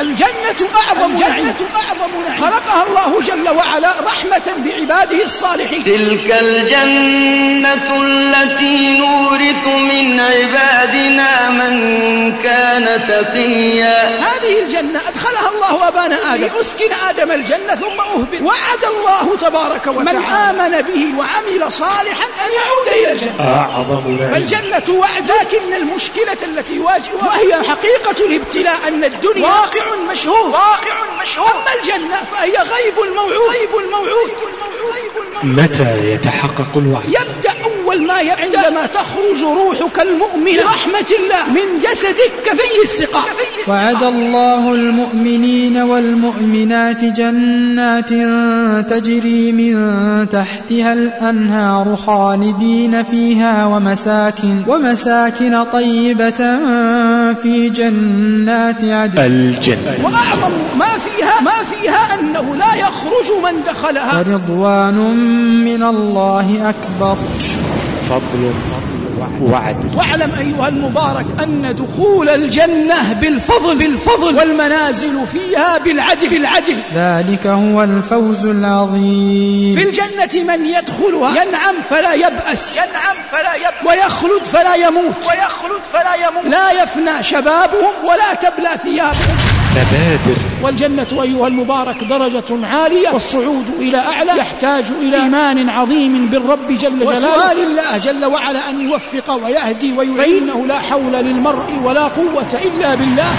الجنة أعظم الجنة أعظم نعيم. خلقها الله جل وعلا رحمة بعباده الصالحين. تلك الجنة التي نورث من عبادنا من كان تقيا. هذه الجنة أدخلها الله أبانا آدم. أسكن آدم الجنة ثم أهبط. وعد الله تبارك وتعالى. من آمن به وعمل صالحا أن يعود إلى الجنة. أعظم نعيم. الجنة وعد لكن المشكلة التي يواجهها وهي حقيقة الابتلاء أن الدنيا واقع مشهود واقع مشهود أما الجنة فهي غيب الموعود. غيب الموعود. متى يتحقق الوعد؟ يبدأ أول ما يبدأ عندما تخرج روحك المؤمن رحمة الله من جسدك كفي السقاء. وعد الله المؤمنين والمؤمنات جنات تجري من تحتها الأنهار خالدين فيها ومساكن ومساكن طيبة في جنات عدن. الجنة. وأعظم ما فيها ما فيها أنه لا يخرج من دخلها. ورضوان من الله أكبر. فضل وعد. واعلم أيها المبارك أن دخول الجنة بالفضل بالفضل والمنازل فيها بالعدل بالعدل ذلك هو الفوز العظيم. في الجنة من يدخلها ينعم فلا يبأس ينعم فلا يبأس. ويخلد فلا يموت. ويخلد فلا يموت. لا يفنى شبابهم ولا تبلى ثيابهم. فبادر والجنة أيها المبارك درجة عالية والصعود إلى أعلى يحتاج إلى إيمان عظيم بالرب جل جلاله. وسؤال الله جل وعلا أن يوفق ويهدي ويعين فإنه لا حول للمرء ولا قوة إلا بالله.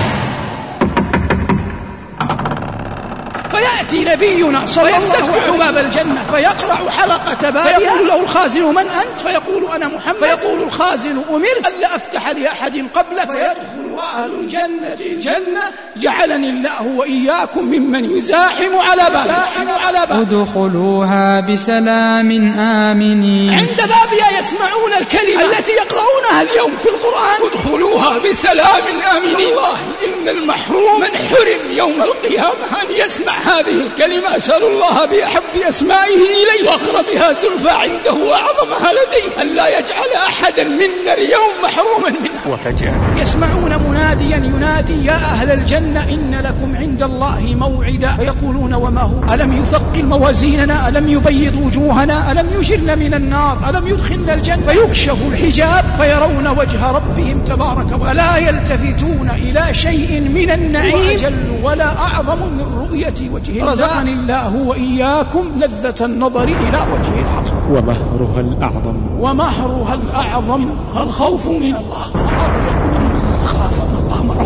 فيأتي نبينا صلى الله عليه وسلم فيستفتح باب الجنة. فيقرع حلقة بابها فيقول له الخازن من أنت؟ فيقول أنا محمد. فيقول الخازن أمرت. ألا أفتح لأحد قبلك. فيدخل أهل الجنة الجنة. جعلني الله وإياكم ممن يزاحم على باب. يزاحم على باب. ادخلوها بسلام آمنين. عند بابها يسمعون الكلمة. التي يقرؤونها اليوم في القرآن. ادخلوها بسلام آمنين. والله إن المحروم من حرم يوم القيامة أن يسمع هذه الكلمة. أسأل الله بأحب أسمائه إليه. وأقربها زلفى عنده وأعظمها لديه. ألا يجعل أحدا منا اليوم محروما منها. وفجأة. يسمعون مناديا ينادي يا أهل الجنة إن لكم عند الله موعدا. فيقولون وما هو؟ ألم يثقل موازيننا؟ ألم يبيض وجوهنا؟ ألم يجرنا من النار؟ ألم يدخلنا الجنة؟ فيكشف الحجاب فيرون وجه ربهم تبارك وتعالى. فلا يلتفتون إلى شيء من النعيم أجل ولا أعظم من رؤية وجه رزقني الله وإياكم لذة النظر إلى وجه العظيم ومهرها الأعظم. ومهرها الأعظم الخوف من الله.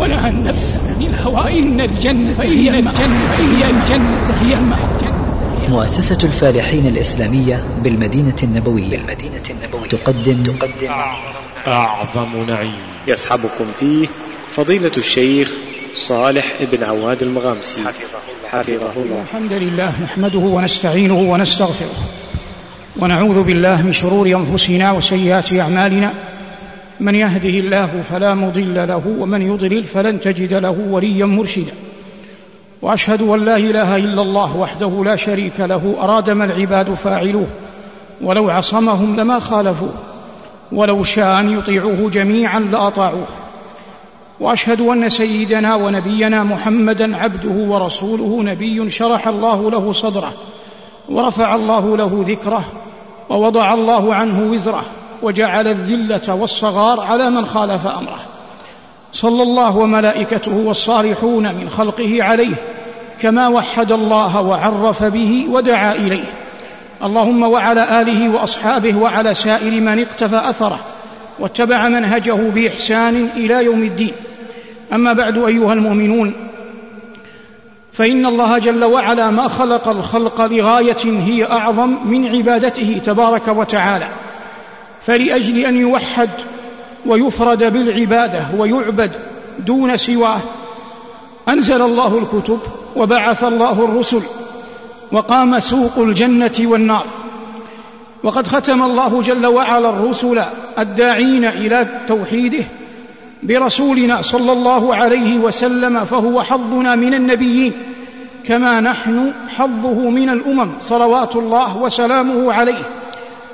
ونهى النفس عن الهوى. فإن الجنة هي الجنة. هي الجنة هي المأوى. مؤسسة الفالحين الإسلامية بالمدينة النبوية. بالمدينة النبوية. تقدم تقدم. أعظم نعيم. يسحبكم فيه فضيلة الشيخ صالح بن عواد المغامسي. حفظه الله. الحمد لله نحمده ونستعينه ونستغفره. ونعوذ بالله من شرور أنفسنا وسيئات أعمالنا. من يهده الله فلا مضل له ومن يضلل فلن تجد له وليا مرشدا. وأشهد أن لا إله إلا الله وحده لا شريك له أراد ما العباد فاعلوه ولو عصمهم لما خالفوه ولو شاء أن يطيعوه جميعا لأطاعوه. وأشهد أن سيدنا ونبينا محمدا عبده ورسوله نبي شرح الله له صدره ورفع الله له ذكره ووضع الله عنه وزره وجعل الذلة والصغار على من خالف أمره. صلى الله وملائكته والصالحون من خلقه عليه كما وحد الله وعرف به ودعا إليه. اللهم وعلى آله وأصحابه وعلى سائر من اقتفى أثره واتبع منهجه بإحسان إلى يوم الدين. أما بعد أيها المؤمنون فإن الله جل وعلا ما خلق الخلق لغاية هي أعظم من عبادته تبارك وتعالى. فلأجل أن يوحد ويفرد بالعبادة ويعبد دون سواه أنزل الله الكتب وبعث الله الرسل وقام سوق الجنة والنار. وقد ختم الله جل وعلا الرسل الداعين إلى توحيده برسولنا صلى الله عليه وسلم فهو حظنا من النبيين كما نحن حظه من الأمم صلوات الله وسلامه عليه.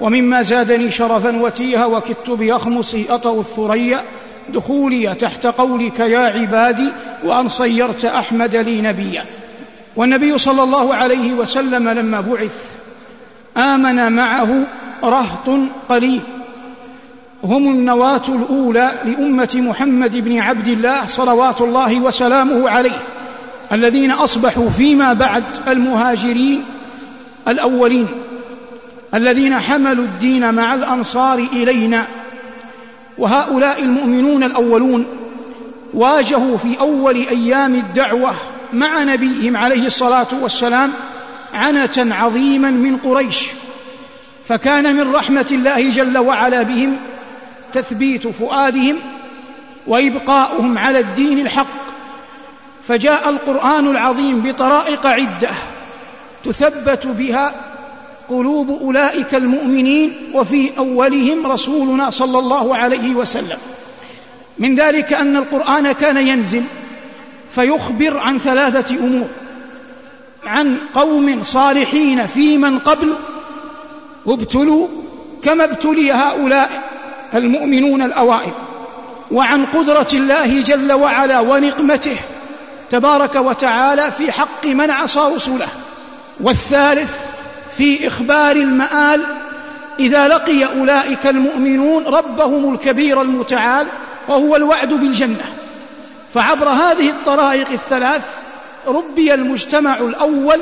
ومما زادني شرفا وتيها وكدت بأخمصي أطأ الثريا دخولي تحت قولك يا عبادي وأن صيرت أحمد لي نبيا. والنبي صلى الله عليه وسلم لما بعث آمن معه رهط قليل. هم النواة الأولى لأمة محمد بن عبد الله صلوات الله وسلامه عليه الذين أصبحوا فيما بعد المهاجرين الأولين. الذين حملوا الدين مع الأنصار إلينا وهؤلاء المؤمنون الأولون واجهوا في أول أيام الدعوة مع نبيهم عليه الصلاة والسلام عنة عظيما من قريش فكان من رحمة الله جل وعلا بهم تثبيت فؤادهم وإبقاؤهم على الدين الحق. فجاء القرآن العظيم بطرائق عدة تثبت بها قلوب أولئك المؤمنين وفي أولهم رسولنا صلى الله عليه وسلم. من ذلك أن القرآن كان ينزل فيخبر عن ثلاثة أمور. عن قوم صالحين في من قبل ابتلوا كما ابتلي هؤلاء المؤمنون الأوائل. وعن قدرة الله جل وعلا ونقمته تبارك وتعالى في حق من عصى رسله. والثالث في إخبار المآل إذا لقي أولئك المؤمنون ربهم الكبير المتعال وهو الوعد بالجنة. فعبر هذه الطرائق الثلاث ربي المجتمع الأول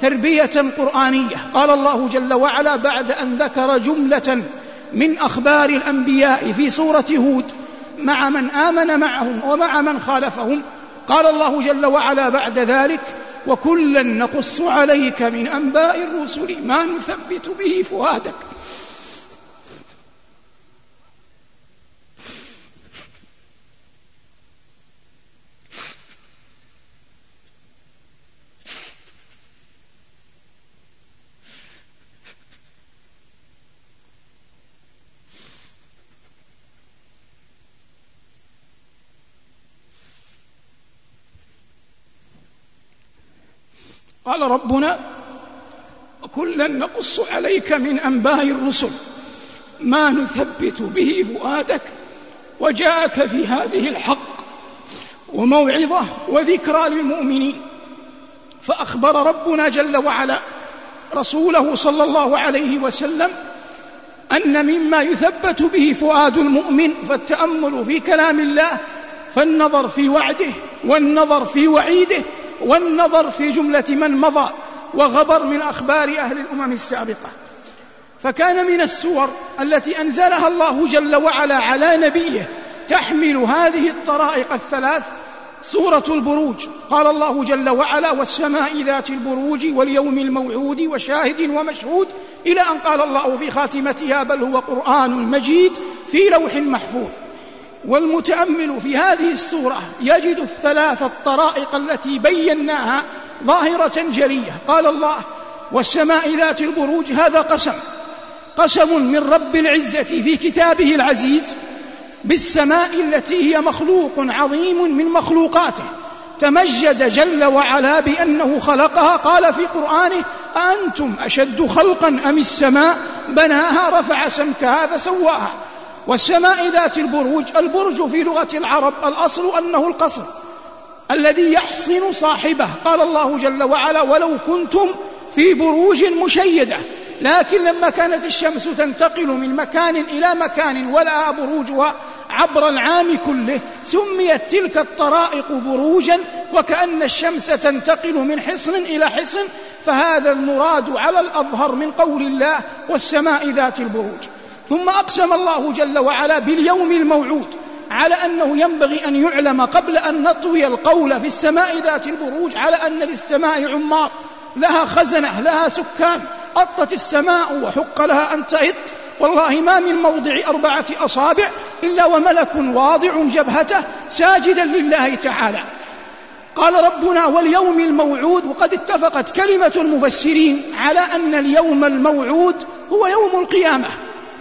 تربية قرآنية. قال الله جل وعلا بعد أن ذكر جملة من أخبار الأنبياء في سورة هود مع من آمن معهم ومع من خالفهم قال الله جل وعلا بعد ذلك وكلا نقص عليك من أنباء الرسل ما نثبت به فؤادك. قال ربنا كلا نقص عليك من أنباء الرسل ما نثبت به فؤادك وجاءك في هذه الحق وموعظة وذكرى للمؤمنين فأخبر ربنا جل وعلا رسوله صلى الله عليه وسلم أن مما يثبت به فؤاد المؤمن فالتأمل في كلام الله فالنظر في وعده والنظر في وعيده والنظر في جملة من مضى وغبر من أخبار أهل الأمم السابقة. فكان من السور التي أنزلها الله جل وعلا على نبيه تحمل هذه الطرائق الثلاث سورة البروج. قال الله جل وعلا والسماء ذات البروج واليوم الموعود وشاهد ومشهود إلى أن قال الله في خاتمتها بل هو قرآن مجيد في لوح محفوظ والمتأمل في هذه السورة يجد الثلاث الطرائق التي بيناها ظاهرة جلية. قال الله والسماء ذات البروج هذا قسم قسم من رب العزة في كتابه العزيز بالسماء التي هي مخلوق عظيم من مخلوقاته. تمجد جل وعلا بأنه خلقها. قال في قرآنه أأنتم أشد خلقا أم السماء؟ بناها رفع سمكها فسواها. والسماء ذات البروج البرج في لغة العرب الأصل أنه القصر الذي يحصن صاحبه. قال الله جل وعلا ولو كنتم في بروج مشيدة. لكن لما كانت الشمس تنتقل من مكان إلى مكان ولا بروجها عبر العام كله سميت تلك الطرائق بروجا وكأن الشمس تنتقل من حصن إلى حصن فهذا المراد على الأظهر من قول الله والسماء ذات البروج. ثم أقسم الله جل وعلا باليوم الموعود على أنه ينبغي أن يعلم قبل أن نطوي القول في السماء ذات البروج على أن للسماء عمار لها خزنة لها سكان أطت السماء وحق لها أن تئط والله ما من موضع أربعة أصابع إلا وملك واضع جبهته ساجدا لله تعالى. قال ربنا واليوم الموعود وقد اتفقت كلمة المفسرين على أن اليوم الموعود هو يوم القيامة.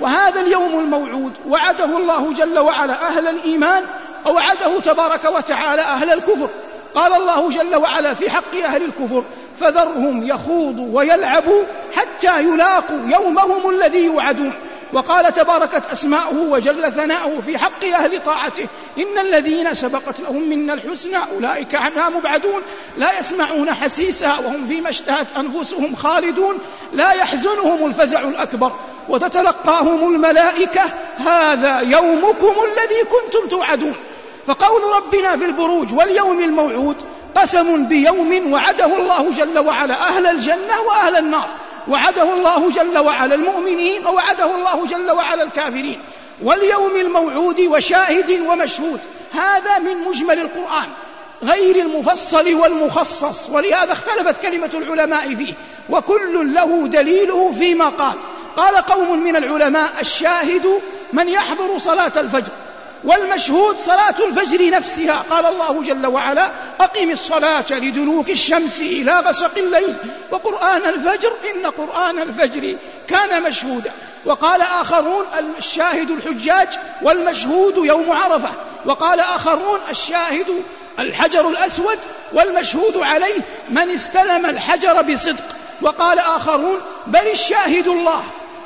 وهذا اليوم الموعود وعده الله جل وعلا أهل الإيمان ووعده تبارك وتعالى أهل الكفر. قال الله جل وعلا في حق أهل الكفر فذرهم يخوضوا ويلعبوا حتى يلاقوا يومهم الذي يوعدون. وقال تباركت أسماؤه وجل ثناؤه في حق أهل طاعته إن الذين سبقت لهم منا الحسنى أولئك عنها مبعدون. لا يسمعون حسيسها وهم فيما اشتهت أنفسهم خالدون. لا يحزنهم الفزع الأكبر. وتتلقاهم الملائكة هذا يومكم الذي كنتم توعدون. فقول ربنا في البروج واليوم الموعود قسم بيوم وعده الله جل وعلا أهل الجنة وأهل النار. وعده الله جل وعلا المؤمنين ووعده الله جل وعلا الكافرين. واليوم الموعود وشاهد ومشهود هذا من مجمل القرآن. غير المفصل والمخصص ولهذا اختلفت كلمة العلماء فيه. وكل له دليله فيما قال. قال قوم من العلماء الشاهد من يحضر صلاة الفجر والمشهود صلاة الفجر نفسها. قال الله جل وعلا أقم الصلاة لدلوك الشمس إلى غسق الليل وقرآن الفجر إن قرآن الفجر كان مشهودا. وقال آخرون الشاهد الحجاج والمشهود يوم عرفة. وقال آخرون الشاهد الحجر الأسود والمشهود عليه من استلم الحجر بصدق. وقال آخرون بل الشاهد الله.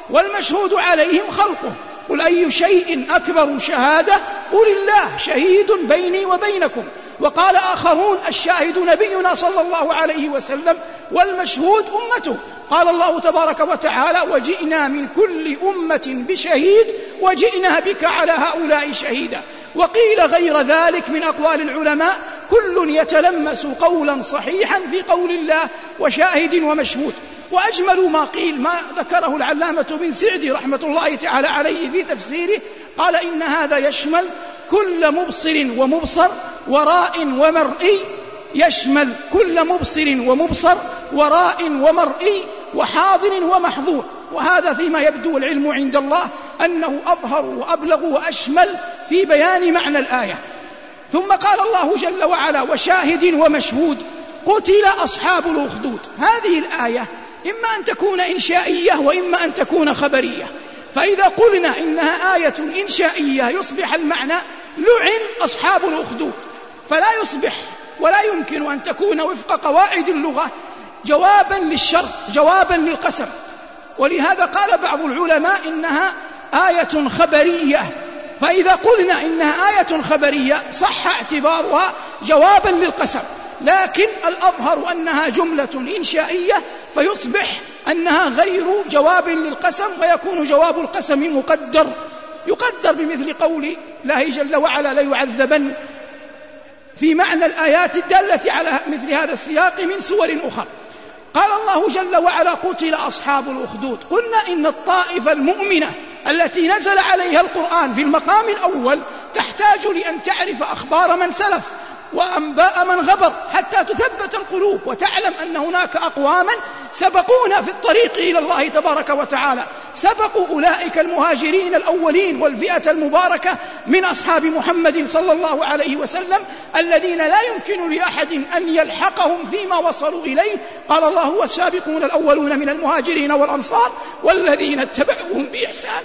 والمشهود عليهم خلقه. قل أي شيء أكبر شهادة؟ قل الله شهيد بيني وبينكم. وقال آخرون الشاهد نبينا صلى الله عليه وسلم والمشهود أمته. قال الله تبارك وتعالى وجئنا من كل أمة بشهيد وجئنا بك على هؤلاء شهيدا. وقيل غير ذلك من أقوال العلماء كل يتلمس قولا صحيحا في قول الله وشاهد ومشهود. وأجمل ما قيل ما ذكره العلامة بن سعدي رحمة الله تعالى عليه في تفسيره قال إن هذا يشمل كل مبصر ومبصر وراء ومرئي يشمل كل مبصر ومبصر وراء ومرئي وحاضر ومحظور. وهذا فيما يبدو العلم عند الله أنه أظهر وأبلغ وأشمل في بيان معنى الآية. ثم قال الله جل وعلا وشاهد ومشهود قتل أصحاب الأخدود. هذه الآية إما أن تكون إنشائية وإما أن تكون خبرية. فإذا قلنا إنها آية إنشائية يصبح المعنى لعن أصحاب الأخدود. فلا يصبح ولا يمكن أن تكون وفق قواعد اللغة جوابا للشرط جوابا للقسم. ولهذا قال بعض العلماء إنها آية خبرية. فإذا قلنا إنها آية خبرية صح اعتبارها جوابا للقسم. لكن الأظهر أنها جملة إنشائية فيصبح أنها غير جواب للقسم ويكون جواب القسم مقدر. يقدر بمثل قول الله جل وعلا ليعذبن في معنى الآيات الدالة على مثل هذا السياق من سور أخرى قال الله جل وعلا قتل أصحاب الأخدود قلنا إن الطائفة المؤمنة التي نزل عليها القرآن في المقام الأول تحتاج لأن تعرف أخبار من سلف. وأنباء من غبر حتى تثبت القلوب وتعلم أن هناك أقواما سبقونا في الطريق إلى الله تبارك وتعالى. سبقوا أولئك المهاجرين الأولين والفئة المباركة من أصحاب محمد صلى الله عليه وسلم الذين لا يمكن لأحد أن يلحقهم فيما وصلوا إليه. قال الله والسابقون الأولون من المهاجرين والأنصار والذين اتبعوهم بإحسان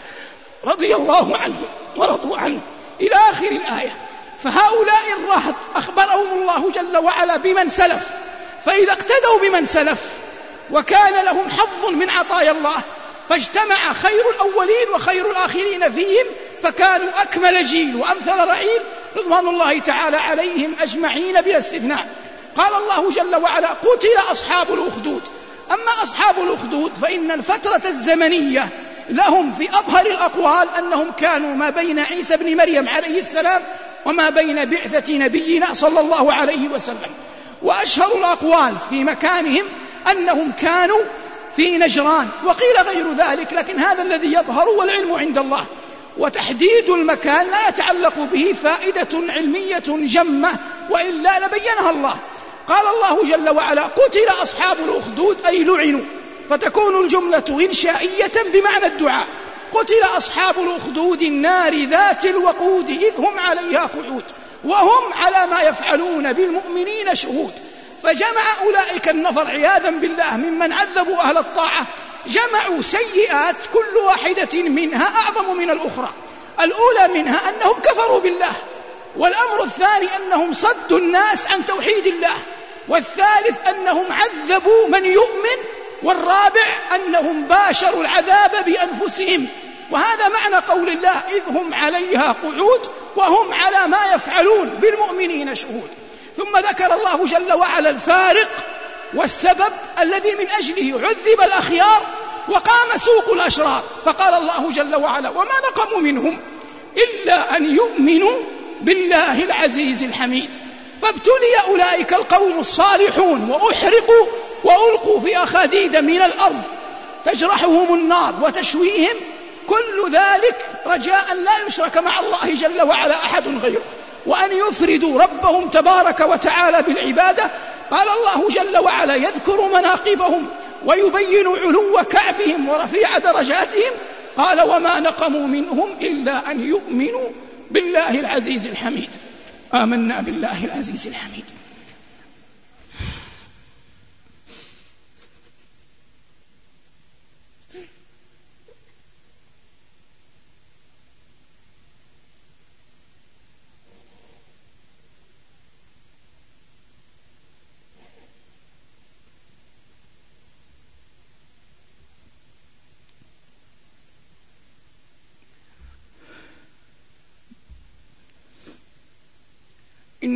رضي الله عنهم ورضوا عنه. إلى آخر الآية. فهؤلاء الرهط أخبرهم الله جل وعلا بمن سلف فإذا اقتدوا بمن سلف وكان لهم حظ من عطايا الله فاجتمع خير الأولين وخير الآخرين فيهم فكانوا أكمل جيل وأمثل رعيل رضوان الله تعالى عليهم أجمعين بلا استثناء. قال الله جل وعلا قتل أصحاب الأخدود أما أصحاب الأخدود فإن الفترة الزمنية لهم في أظهر الأقوال أنهم كانوا ما بين عيسى بن مريم عليه السلام وما بين بعثة نبينا صلى الله عليه وسلم. وأشهر الأقوال في مكانهم أنهم كانوا في نجران وقيل غير ذلك لكن هذا الذي يظهر والعلم عند الله. وتحديد المكان لا يتعلق به فائدة علمية جمة وإلا لبينها الله. قال الله جل وعلا قتل أصحاب الأخدود أي لعنوا فتكون الجملة إنشائية بمعنى الدعاء. قتل أصحاب الأخدود النار ذات الوقود إذ هم عليها قعود وهم على ما يفعلون بالمؤمنين شهود. فجمع أولئك النفر عياذا بالله ممن عذبوا أهل الطاعة. جمعوا سيئات كل واحدة منها أعظم من الأخرى. الأولى منها أنهم كفروا بالله والأمر الثاني أنهم صدوا الناس عن توحيد الله والثالث أنهم عذبوا من يؤمن والرابع أنهم باشروا العذاب بأنفسهم. وهذا معنى قول الله إذ هم عليها قعود وهم على ما يفعلون بالمؤمنين شهود. ثم ذكر الله جل وعلا الفارق والسبب الذي من أجله عذب الأخيار وقام سوق الأشرار. فقال الله جل وعلا وما نقموا منهم إلا أن يؤمنوا بالله العزيز الحميد. فابتلي أولئك القوم الصالحون وأحرقوا وألقوا في أخاديد من الأرض تجرحهم النار وتشويهم كل ذلك رجاء لا يشرك مع الله جل وعلا أحد غيره. وأن يفردوا ربهم تبارك وتعالى بالعبادة قال الله جل وعلا يذكر مناقبهم ويبين علو كعبهم ورفيع درجاتهم. قال وما نقموا منهم إلا أن يؤمنوا بالله العزيز الحميد. آمنا بالله العزيز الحميد.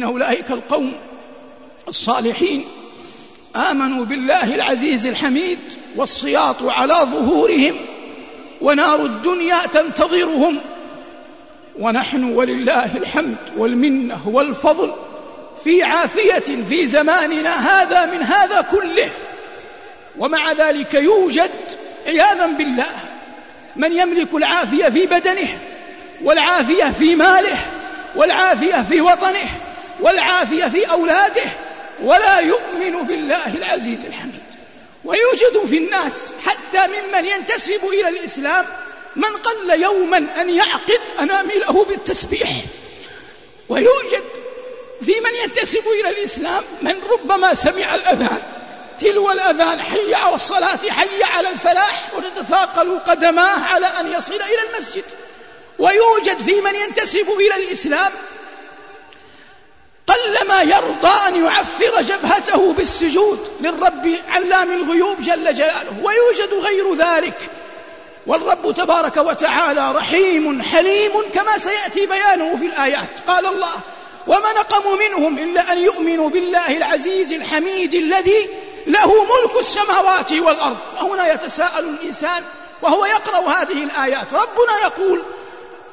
إن أولئك القوم الصالحين آمنوا بالله العزيز الحميد والصياط على ظهورهم ونار الدنيا تنتظرهم ونحن ولله الحمد والمنة والفضل في عافية في زماننا هذا من هذا كله ومع ذلك يوجد عياذا بالله من يملك العافية في بدنه والعافية في ماله والعافية في وطنه والعافية في أولاده ولا يؤمن بالله العزيز الحميد. ويوجد في الناس حتى ممن ينتسب إلى الإسلام من قل يوما أن يعقد أنامله بالتسبيح. ويوجد في من ينتسب إلى الإسلام من ربما سمع الأذان تلو الأذان حي على الصلاة حي على الفلاح وتتثاقل قدماه على أن يصل إلى المسجد. ويوجد في من ينتسب إلى الإسلام قلما يرضى أن يعفر جبهته بالسجود للرب علام الغيوب جل جلاله ويوجد غير ذلك. والرب تبارك وتعالى رحيم حليم كما سيأتي بيانه في الآيات. قال الله وما نقموا منهم إلا أن يؤمنوا بالله العزيز الحميد الذي له ملك السماوات والأرض. وهنا يتساءل الإنسان وهو يقرأ هذه الآيات. ربنا يقول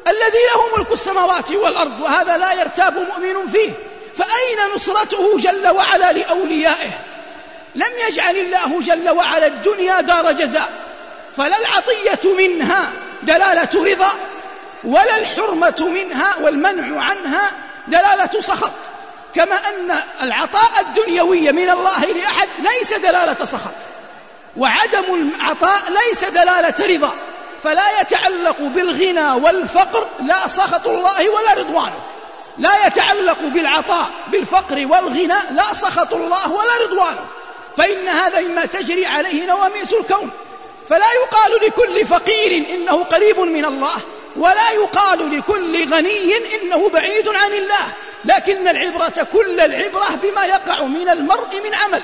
الذي له ملك السماوات والأرض وهذا لا يرتاب مؤمن فيه. فأين نصرته جل وعلا لأوليائه؟ لم يجعل الله جل وعلا الدنيا دار جزاء فلا العطية منها دلالة رضا ولا الحرمة منها والمنع عنها دلالة سخط كما أن العطاء الدنيوي من الله لأحد ليس دلالة سخط وعدم العطاء ليس دلالة رضا فلا يتعلق بالغنى والفقر لا سخط الله ولا رضوانه. لا يتعلق بالعطاء بالفقر والغنى لا سخط الله ولا رضوانه فإن هذا مما تجري عليه نواميس الكون. فلا يقال لكل فقير إنه قريب من الله ولا يقال لكل غني إنه بعيد عن الله. لكن العبرة كل العبرة بما يقع من المرء من عمل.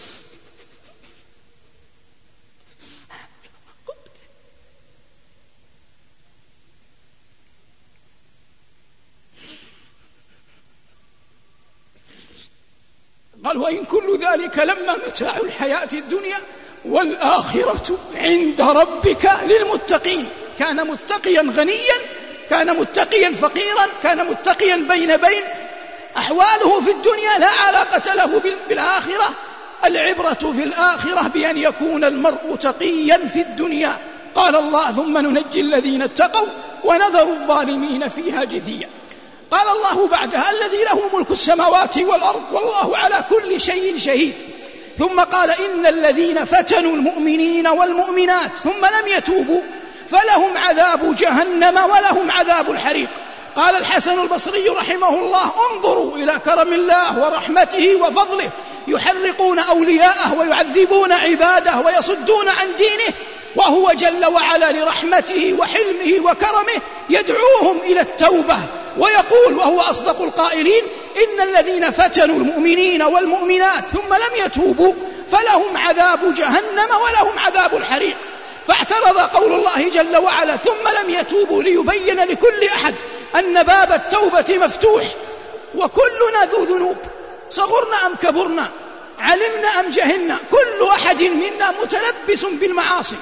قال وإن كل ذلك لما متاع الحياة الدنيا والآخرة عند ربك للمتقين. كان متقيا غنيا كان متقيا فقيرا كان متقيا بين بين. أحواله في الدنيا لا علاقة له بالآخرة. العبرة في الآخرة بأن يكون المرء تقيا في الدنيا. قال الله ثم ننجي الذين اتقوا ونذر الظالمين فيها جثيا. قال الله بعدها الذي له ملك السماوات والأرض والله على كل شيء شهيد. ثم قال إن الذين فتنوا المؤمنين والمؤمنات ثم لم يتوبوا فلهم عذاب جهنم ولهم عذاب الحريق. قال الحسن البصري رحمه الله انظروا إلى كرم الله ورحمته وفضله. يحرقون أولياءه ويعذبون عباده ويصدون عن دينه وهو جل وعلا لرحمته وحلمه وكرمه يدعوهم إلى التوبة. ويقول وهو أصدق القائلين إن الذين فتنوا المؤمنين والمؤمنات ثم لم يتوبوا فلهم عذاب جهنم ولهم عذاب الحريق. فاعترض قول الله جل وعلا ثم لم يتوبوا ليبين لكل أحد أن باب التوبة مفتوح. وكلنا ذو ذنوب. صغرنا أم كبرنا؟ علمنا أم جهلنا؟ كل أحد منا متلبس بالمعاصي.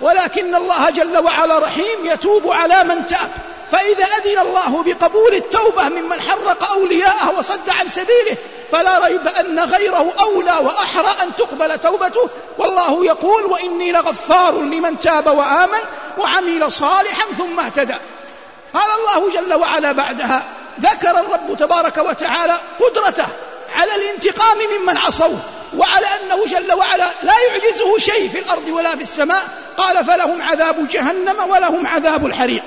ولكن الله جل وعلا رحيم يتوب على من تاب. فإذا أذن الله بقبول التوبة ممن حرق أولياءه وصد عن سبيله فلا ريب أن غيره أولى وأحرى أن تقبل توبته. والله يقول وإني لغفار لمن تاب وآمن وعمل صالحا ثم اهتدى. قال الله جل وعلا بعدها ذكر الرب تبارك وتعالى قدرته على الانتقام ممن عصوه وعلى أنه جل وعلا لا يعجزه شيء في الأرض ولا في السماء. قال فلهم عذاب جهنم ولهم عذاب الحريق.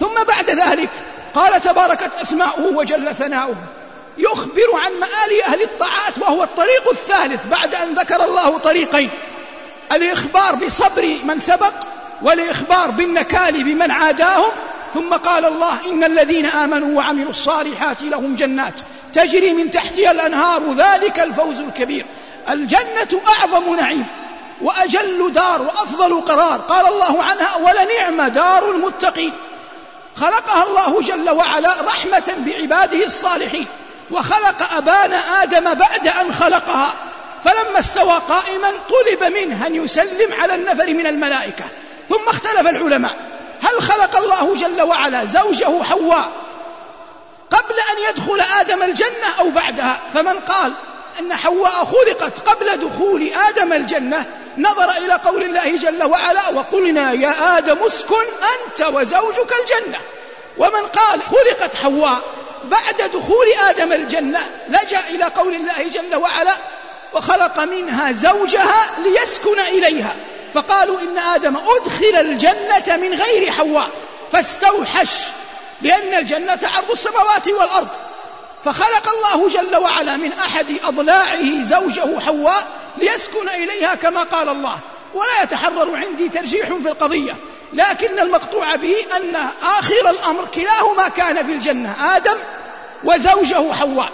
ثم بعد ذلك قال تباركت أسماؤه وجل ثناؤه. يخبر عن مآل أهل الطاعات وهو الطريق الثالث بعد أن ذكر الله طريقين. الإخبار بصبر من سبق والإخبار بالنكال بمن عاداهم. ثم قال الله إن الذين آمنوا وعملوا الصالحات لهم جنات تجري من تحتها الأنهار. ذلك الفوز الكبير. الجنة أعظم نعيم وأجل دار وأفضل قرار. قال الله عنها ولنعم دار المتقين. خلقها الله جل وعلا رحمة بعباده الصالحين وخلق أبان آدم بعد أن خلقها فلما استوى قائما طلب منه أن يسلم على النفر من الملائكة ثم اختلف العلماء هل خلق الله جل وعلا زوجه حواء قبل أن يدخل آدم الجنة أو بعدها؟ فمن قال أن حواء خلقت قبل دخول آدم الجنة. نظر إلى قول الله جل وعلا وقلنا يا آدم اسكن أنت وزوجك الجنة. ومن قال خلقت حواء بعد دخول آدم الجنة لجأ إلى قول الله جل وعلا وخلق منها زوجها ليسكن إليها. فقالوا إن آدم أدخل الجنة من غير حواء فاستوحش لأن الجنة عرض السماوات والأرض. فخلق الله جل وعلا من أحد أضلاعه زوجه حواء ليسكن إليها كما قال الله ولا يتحرر عندي ترجيح في القضية لكن المقطوع به أن آخر الأمر كلاهما كان في الجنة آدم وزوجه حواء.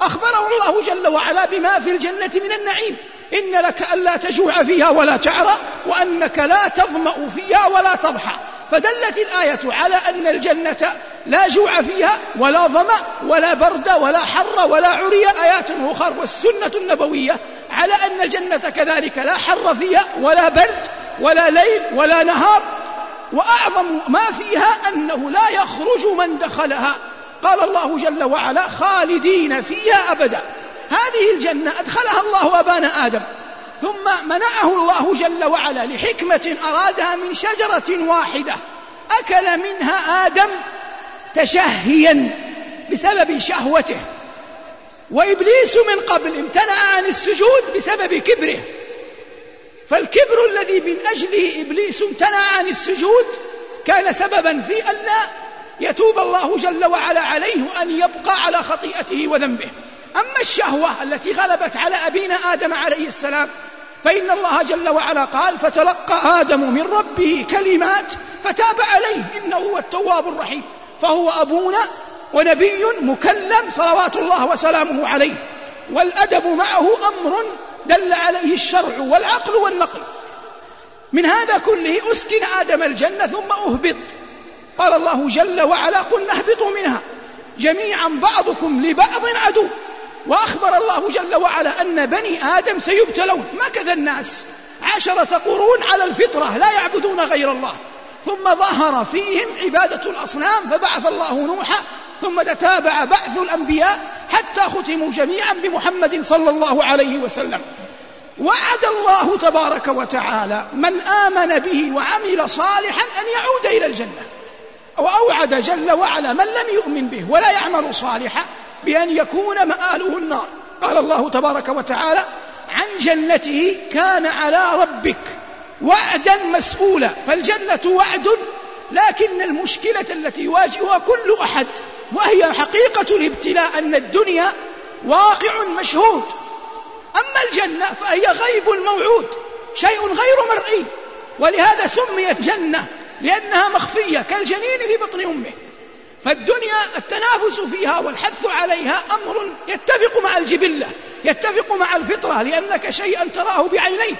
أخبره الله جل وعلا بما في الجنة من النعيم إن لك ألا تجوع فيها ولا تعرى وأنك لا تظمأ فيها ولا تضحى. فدلت الآية على أن الجنة لا جوع فيها ولا ظمأ ولا برد ولا حر ولا عري آيات أخرى والسنة النبوية على أن الجنة كذلك لا حر فيها ولا برد ولا ليل ولا نهار. وأعظم ما فيها أنه لا يخرج من دخلها. قال الله جل وعلا خالدين فيها أبدا. هذه الجنة أدخلها الله أبان آدم. ثم منعه الله جل وعلا لحكمة أرادها من شجرة واحدة. أكل منها آدم تشهيا بسبب شهوته. وإبليس من قبل امتنع عن السجود بسبب كبره. فالكبر الذي من أجله إبليس امتنع عن السجود كان سببا في أن لا يتوب الله جل وعلا عليه أن يبقى على خطيئته وذنبه. أما الشهوة التي غلبت على أبينا آدم عليه السلام فإن الله جل وعلا قال فتلقى آدم من ربه كلمات فتاب عليه إنه هو التواب الرحيم. فهو أبونا ونبي مكلم صلوات الله وسلامه عليه. والأدب معه أمر دل عليه الشرع والعقل والنقل. من هذا كله أسكن آدم الجنة ثم أهبط. قال الله جل وعلا قلنا اهبطوا منها جميعا بعضكم لبعض عدو. وأخبر الله جل وعلا أن بني آدم سيبتلون. مكث الناس عشرة قرون على الفطرة لا يعبدون غير الله. ثم ظهر فيهم عبادة الأصنام فبعث الله نوحا ثم تتابع بعث الأنبياء حتى ختموا جميعا بمحمد صلى الله عليه وسلم. وعد الله تبارك وتعالى من آمن به وعمل صالحا أن يعود إلى الجنة. وأوعد جل وعلا من لم يؤمن به ولا يعمل صالحا بأن يكون مآله النار. قال الله تبارك وتعالى عن جنته كان على ربك وعدا مسؤولا. فالجنة وعد لكن المشكلة التي يواجهها كل أحد وهي حقيقة الابتلاء أن الدنيا واقع مشهود. أما الجنة فهي غيب موعود شيء غير مرئي ولهذا سميت جنة لأنها مخفية كالجنين في بطن أمه. فالدنيا التنافس فيها والحث عليها أمر يتفق مع الجبلة يتفق مع الفطرة لأنك شيئا تراه بعينيك.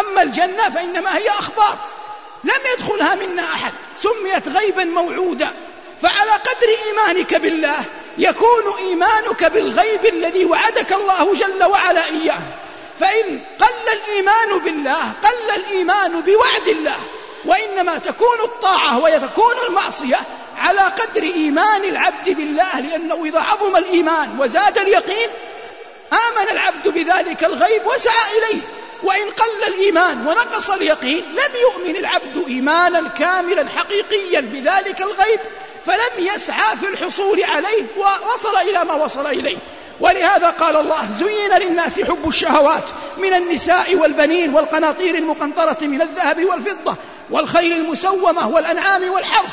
أما الجنة فإنما هي أخبار لم يدخلها منا أحد سميت غيبا موعودا. فعلى قدر إيمانك بالله يكون إيمانك بالغيب الذي وعدك الله جل وعلا إياه. فإن قل الإيمان بالله قل الإيمان بوعد الله وإنما تكون الطاعة ويتكون المعصية على قدر إيمان العبد بالله لأنه إذا عظم الإيمان وزاد اليقين آمن العبد بذلك الغيب وسعى إليه. وإن قل الإيمان ونقص اليقين لم يؤمن العبد إيمانا كاملا حقيقيا بذلك الغيب فلم يسعى في الحصول عليه ووصل إلى ما وصل إليه. ولهذا قال الله زين للناس حب الشهوات من النساء والبنين والقناطير المقنطرة من الذهب والفضة والخيل المسومة والأنعام والحرث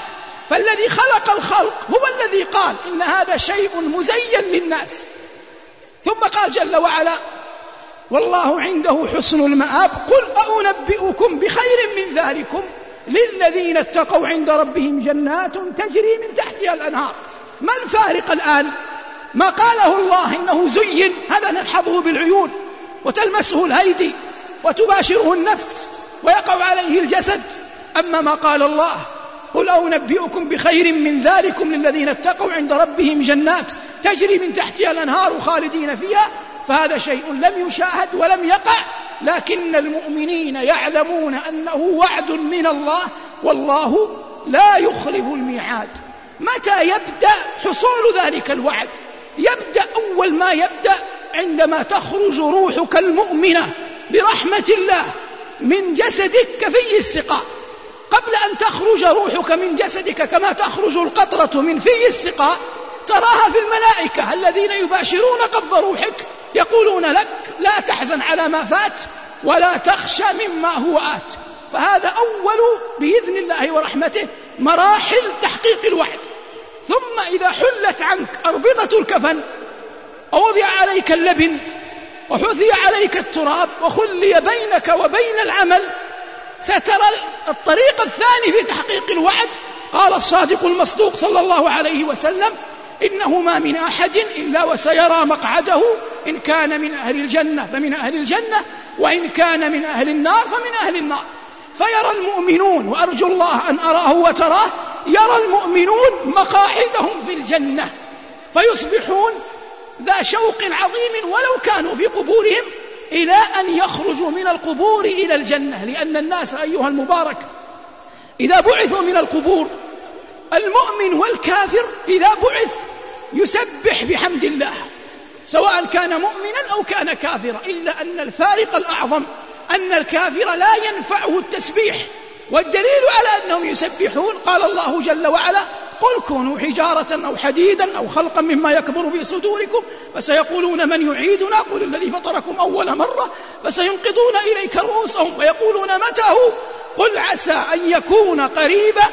فالذي خلق الخلق هو الذي قال إن هذا شيء مزين للناس. ثم قال جل وعلا والله عنده حسن المآب قل أنبئكم بخير من ذلكم؟ للذين اتقوا عند ربهم جنات تجري من تحتها الأنهار. ما الفارق الآن؟ ما قاله الله إنه زين هذا نلحظه بالعيون. وتلمسه الأيدي وتباشره النفس ويقع عليه الجسد. أما ما قال الله قل أنبئكم بخير من ذلكم للذين اتقوا عند ربهم جنات تجري من تحتها الأنهار خالدين فيها فهذا شيء لم يشاهد ولم يقع لكن المؤمنين يعلمون أنه وعد من الله والله لا يخلف الميعاد. متى يبدأ حصول ذلك الوعد؟ يبدأ أول ما يبدأ عندما تخرج روحك المؤمنة برحمة الله من جسدك كفي السقاء. قبل أن تخرج روحك من جسدك كما تخرج القطرة من في السقاء تراها في الملائكة الذين يباشرون قبض روحك يقولون لك لا تحزن على ما فات ولا تخشى مما هو آت. فهذا أول بإذن الله ورحمته مراحل تحقيق الوعد. ثم إذا حلت عنك أربطة الكفن ووضع عليك اللبن وحثي عليك التراب وخلي بينك وبين العمل سترى الطريق الثاني في تحقيق الوعد. قال الصادق المصدوق صلى الله عليه وسلم إنه ما من أحد إلا وسيرى مقعده. إن كان من أهل الجنة فمن أهل الجنة وإن كان من أهل النار فمن أهل النار. فيرى المؤمنون وأرجو الله أن أراه وتراه يرى المؤمنون مقاعدهم في الجنة. فيصبحون ذا شوق عظيم ولو كانوا في قبورهم إلى أن يخرجوا من القبور إلى الجنة لأن الناس أيها المبارك إذا بعثوا من القبور المؤمن والكافر إذا بعث يسبح بحمد الله سواء كان مؤمنا أو كان كافرا إلا أن الفارق الأعظم أن الكافر لا ينفعه التسبيح. والدليل على أنهم يسبحون قال الله جل وعلا قل كونوا حجارة أو حديدا أو خلقا مما يكبر في صدوركم فسيقولون من يعيدنا قل الذي فطركم أول مرة فسينقضون إليك رؤوسهم ويقولون متى هو قل عسى أن يكون قريبا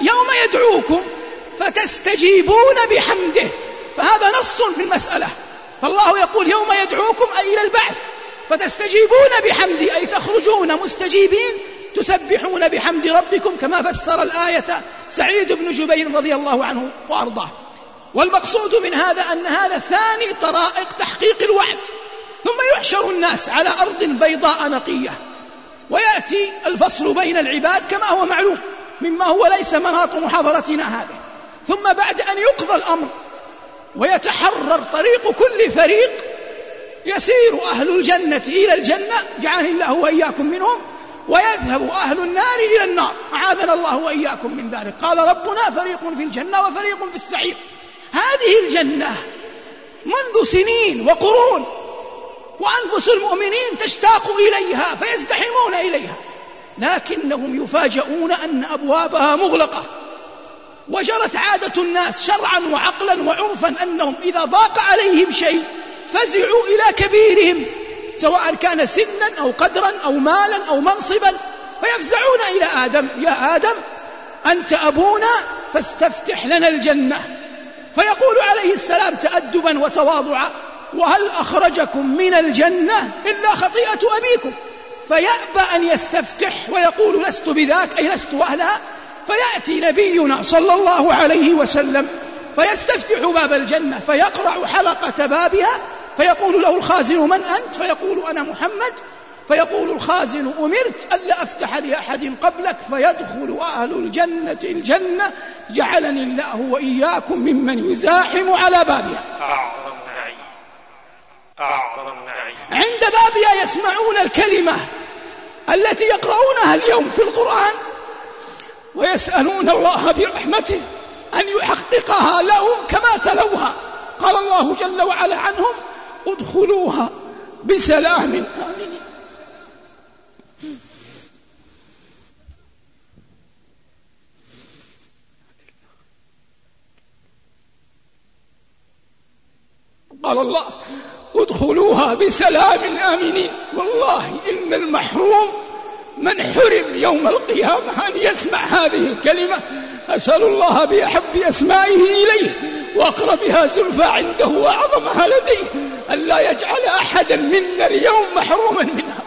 يوم يدعوكم فتستجيبون بحمده فهذا نص في المسألة فالله يقول يوم يدعوكم أي إلى البعث فتستجيبون بحمدي أي تخرجون مستجيبين تسبحون بحمد ربكم كما فسر الآية سعيد بن جبير رضي الله عنه وأرضاه. والمقصود من هذا أن هذا ثاني طرائق تحقيق الوعد. ثم يحشر الناس على أرض بيضاء نقية. ويأتي الفصل بين العباد كما هو معلوم مما هو ليس مناط محاضرتنا هذه. ثم بعد أن يقضى الأمر ويتحرر طريق كل فريق يسير أهل الجنة إلى الجنة جعلني الله وإياكم منهم. ويذهب أهل النار إلى النار. أعاذنا الله وإياكم من ذلك. قال ربنا فريق في الجنة وفريق في السعير. هذه الجنة منذ سنين وقرون وأنفس المؤمنين تشتاق إليها فيزدحمون إليها. لكنهم يفاجؤون أن أبوابها مغلقة. وجرت عادة الناس شرعا وعقلا وعرفا أنهم إذا ضاق عليهم شيء فزعوا إلى كبيرهم. سواء كان سنا أو قدرا أو مالا أو منصبا فيفزعون إلى آدم يا آدم أنت أبونا فاستفتح لنا الجنة. فيقول عليه السلام تأدبا وتواضعا وهل أخرجكم من الجنة إلا خطيئة أبيكم؟ فيأبى أن يستفتح ويقول لست بذاك أي لست أهلها. فيأتي نبينا صلى الله عليه وسلم فيستفتح باب الجنة فيقرع حلقة بابها فيقول له الخازن من أنت؟ فيقول أنا محمد. فيقول الخازن أمرت ألا أفتح لأحد قبلك فيدخل أهل الجنة. الجنة جعلني الله وإياكم ممن يزاحم على بابها. أعظم نعيم. أعظم نعيم. عند بابها يسمعون الكلمة التي يقرؤونها اليوم في القرآن ويسألون الله برحمته أن يحققها لهم كما تلوها. قال الله جل وعلا عنهم ادخلوها بسلام. قال الله ادخلوها بسلام آمنين. والله إن المحروم من حرم يوم القيامة أن يسمع هذه الكلمة. أسأل الله بأحب أسمائه إليه وأقربها زلفى عنده وأعظمها لديه أن لا يجعل أحدا منا اليوم محروما منها.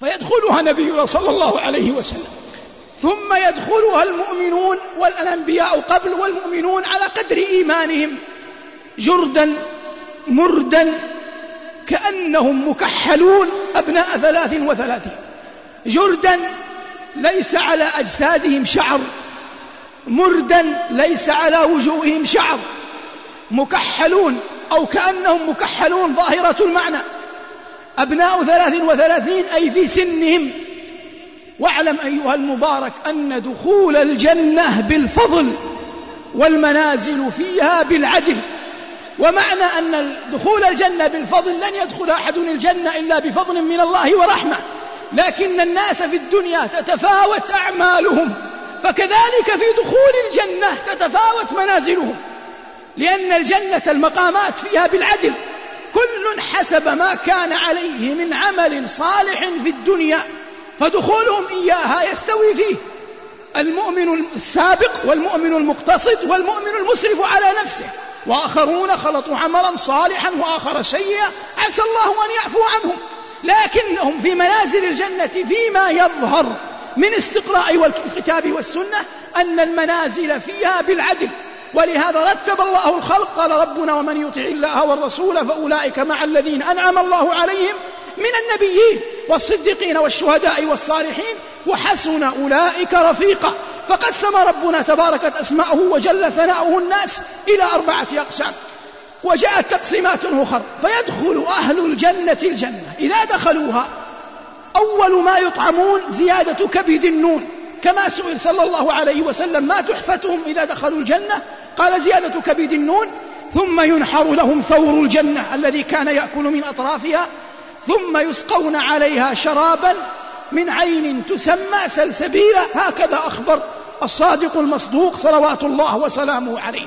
فيدخلها نبينا صلى الله عليه وسلم. ثم يدخلها المؤمنون والأنبياء قبل والمؤمنون على قدر إيمانهم جردا مردا كأنهم مكحلون أبناء ثلاث وثلاثين. جردا ليس على أجسادهم شعر مردا ليس على وجوههم شعر. مكحلون أو كأنهم مكحلون ظاهرة المعنى. أبناء ثلاث وثلاثين أي في سنهم. واعلم أيها المبارك أن دخول الجنة بالفضل والمنازل فيها بالعدل. ومعنى أن دخول الجنة بالفضل لن يدخل أحد الجنة إلا بفضل من الله ورحمة. لكن الناس في الدنيا تتفاوت أعمالهم فكذلك في دخول الجنة تتفاوت منازلهم. لأن الجنة المقامات فيها بالعدل. كل حسب ما كان عليه من عمل صالح في الدنيا فدخولهم إياها يستوي فيه. المؤمن السابق والمؤمن المقتصد والمؤمن المسرف على نفسه. وآخرون خلطوا عملا صالحا وآخر سيئا. عسى الله أن يعفو عنهم. لكنهم في منازل الجنة فيما يظهر من استقراء الكتاب والسنة أن المنازل فيها بالعدل. ولهذا رتب الله الخلق قال ربنا ومن يطع الله والرسول فأولئك مع الذين أنعم الله عليهم من النبيين والصديقين والشهداء والصالحين وحسن أولئك رفيقا. فقسم ربنا تباركت أسماؤه وجل ثناؤه الناس إلى أربعة أقسام. وجاءت تقسيمات أخرى فيدخل أهل الجنة الجنة. إذا دخلوها أول ما يطعمون زيادة كبد النون. كما سئل صلى الله عليه وسلم ما تحفتهم إذا دخلوا الجنة؟ قال زيادة كبد النون ثم ينحر لهم ثور الجنة الذي كان يأكل من أطرافها ثم يسقون عليها شرابا من عين تسمى سلسبيلا هكذا أخبر الصادق المصدوق صلوات الله وسلامه عليه.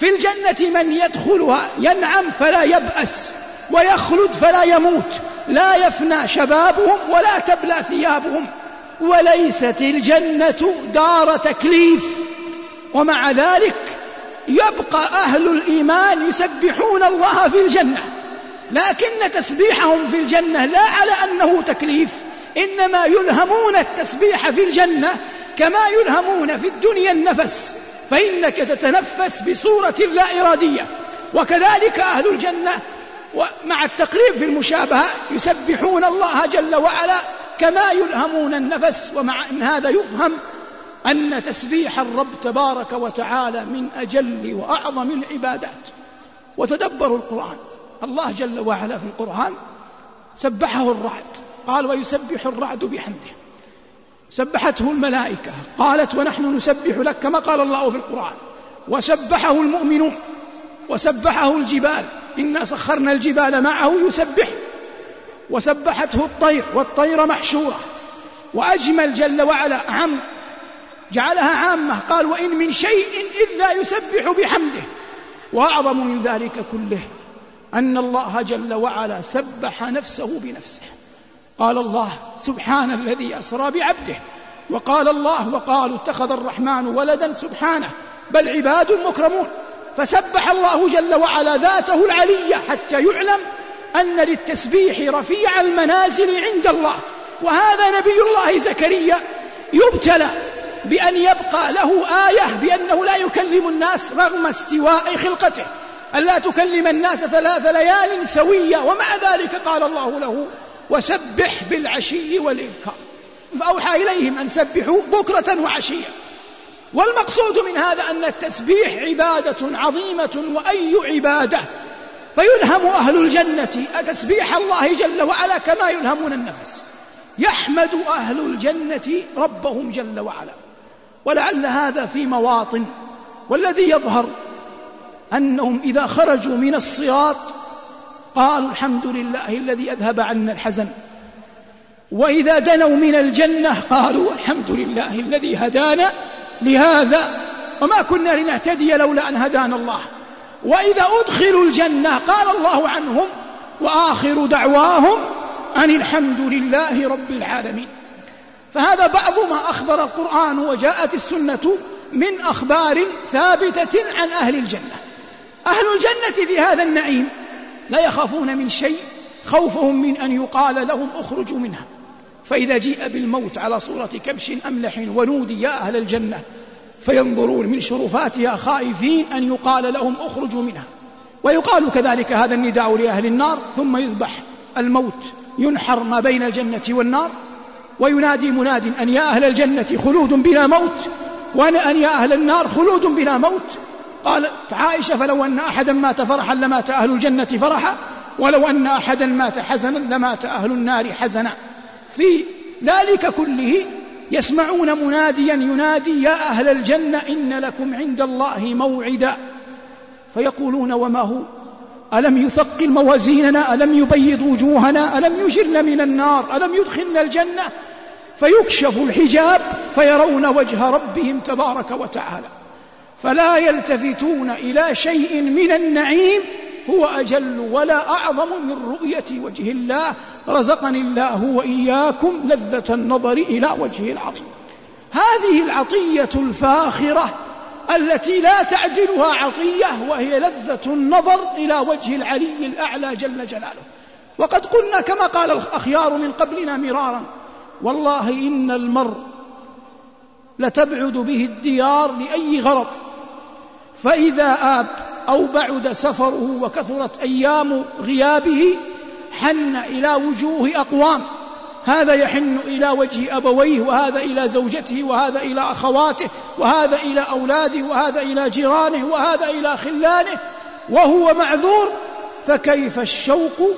في الجنة من يدخلها ينعم فلا يبأس ويخلد فلا يموت لا يفنى شبابهم ولا تبلى ثيابهم. وليست الجنة دار تكليف ومع ذلك يبقى أهل الإيمان يسبحون الله في الجنة. لكن تسبيحهم في الجنة لا على أنه تكليف إنما يلهمون التسبيح في الجنة كما يلهمون في الدنيا النفس فإنك تتنفس بصورة لا إرادية. وكذلك أهل الجنة ومع التقريب في المشابهة يسبحون الله جل وعلا كما يلهمون النفس ومع إن هذا يفهم أن تسبيح الرب تبارك وتعالى من أجل وأعظم العبادات. وتدبروا القرآن. الله جل وعلا في القرآن سبحه الرعد. قال ويسبح الرعد بحمده. سبحته الملائكة. قالت ونحن نسبح لك كما قال الله في القرآن. وسبحه المؤمنون. وسبحه الجبال. إنا سخرنا الجبال معه يسبح. وسبحته الطير. والطير محشورة. وأجمل جل وعلا عم. جعلها عامة. قال وإن من شيء إلا يسبح بحمده. وأعظم من ذلك كله أن الله جل وعلا سبح نفسه بنفسه. قال الله سبحان الذي أسرى بعبده. وقال الله وقالوا اتخذ الرحمن ولدا سبحانه بل عباد مكرمون. فسبح الله جل وعلا ذاته العلية حتى يعلم أن للتسبيح رفيع المنازل عند الله. وهذا نبي الله زكريا يبتلى بأن يبقى له آية بأنه لا يكلم الناس رغم استواء خلقته. ألا تكلم الناس ثلاث ليال سوية ومع ذلك قال الله له وسبح بالعشي والإبكار. فأوحى إليهم أن سبحوا بكرة وعشية. والمقصود من هذا أن التسبيح عبادة عظيمة وأي عبادة. فيلهم أهل الجنة تسبيح الله جل وعلا كما يلهمون النفس يحمد أهل الجنة ربهم جل وعلا. ولعل هذا في مواطن. والذي يظهر أنهم إذا خرجوا من الصراط قالوا الحمد لله الذي أذهب عنا الحزن. وإذا دنوا من الجنة قالوا الحمد لله الذي هدانا لهذا. وما كنا لنهتدي لولا أن هدانا الله. وإذا أدخلوا الجنة قال الله عنهم وآخر دعواهم أن الحمد لله رب العالمين. فهذا بعض ما أخبر القرآن وجاءت السنة من أخبار ثابتة عن أهل الجنة. أهل الجنة في هذا النعيم لا يخافون من شيء خوفهم من أن يقال لهم اخرجوا منها. فإذا جيء بالموت على صورة كبش أملح ونودي يا أهل الجنة فينظرون من شرفاتها خائفين أن يقال لهم اخرجوا منها. ويقال كذلك هذا النداء لأهل النار ثم يذبح الموت ينحر ما بين الجنة والنار وينادي مناد أن يا أهل الجنة خلود بلا موت وأن أن يا أهل النار خلود بلا موت. قالت عائشة فلو أن أحدا مات فرحا لمات أهل الجنة فرحا ولو أن أحدا مات حزنا لمات أهل النار حزنا. في ذلك كله يسمعون مناديا ينادي يا أهل الجنة إن لكم عند الله موعدا. فيقولون وما هو؟ ألم يثقل موازيننا؟ ألم يبيض وجوهنا؟ ألم يجرنا من النار؟ ألم يدخلنا الجنة؟ فيكشف الحجاب فيرون وجه ربهم تبارك وتعالى. فلا يلتفتون إلى شيء من النعيم هو أجل ولا أعظم من رؤية وجه الله. رزقني الله وإياكم لذة النظر إلى وجهه العظيم هذه العطية الفاخرة التي لا تعدلها عطية وهي لذة النظر إلى وجه العلي الأعلى جل جلاله. وقد قلنا كما قال الأخيار من قبلنا مرارا والله إن المرء لتبعد به الديار لأي غرض فإذا آب أو بعد سفره وكثرت أيام غيابه حن إلى وجوه أقوام. هذا يحن إلى وجه أبويه وهذا إلى زوجته وهذا إلى أخواته وهذا إلى أولاده وهذا إلى جيرانه وهذا إلى خلانه. وهو معذور فكيف الشوق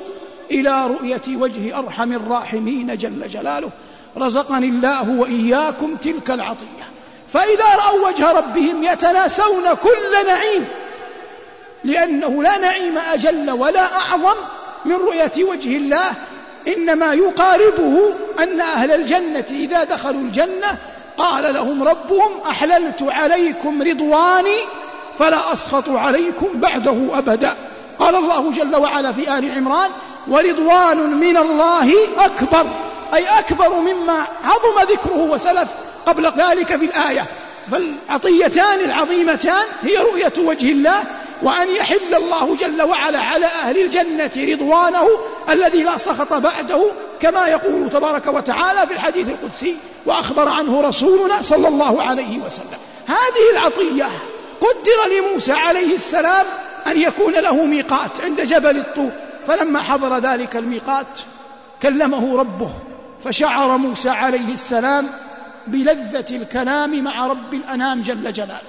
إلى رؤية وجه أرحم الراحمين جل جلاله؟ رزقني الله وإياكم تلك العطية. فإذا رأوا وجه ربهم يتناسون كل نعيم لأنه لا نعيم أجل ولا أعظم من رؤية وجه الله إنما يقاربه أن أهل الجنة إذا دخلوا الجنة قال لهم ربهم أحللت عليكم رضواني فلا أسخط عليكم بعده أبدا. قال الله جل وعلا في آل عمران ورضوان من الله أكبر أي أكبر مما عظم ذكره وسلف قبل ذلك في الآية. فالعطيتان العظيمتان هي رؤية وجه الله وأن يحل الله جل وعلا على أهل الجنة رضوانه الذي لا سخط بعده كما يقول تبارك وتعالى في الحديث القدسي وأخبر عنه رسولنا صلى الله عليه وسلم. هذه العطية قدر لموسى عليه السلام أن يكون له ميقات عند جبل الطور. فلما حضر ذلك الميقات كلمه ربه فشعر موسى عليه السلام بلذة الكلام مع رب الأنام جل جلاله.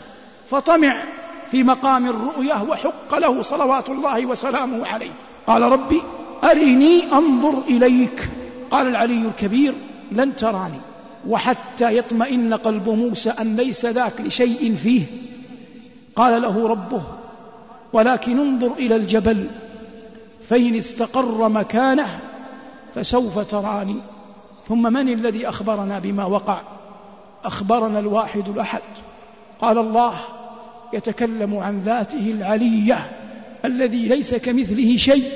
فطمع في مقام الرؤية وحق له صلوات الله وسلامه عليه. قال ربي أرني أنظر إليك. قال العلي الكبير لن تراني. وحتى يطمئن قلب موسى أن ليس ذاك لشيء فيه. قال له ربه ولكن انظر إلى الجبل فإن استقر مكانه فسوف تراني. ثم من الذي أخبرنا بما وقع؟ أخبرنا الواحد الأحد. قال الله يتكلم عن ذاته العلية الذي ليس كمثله شيء.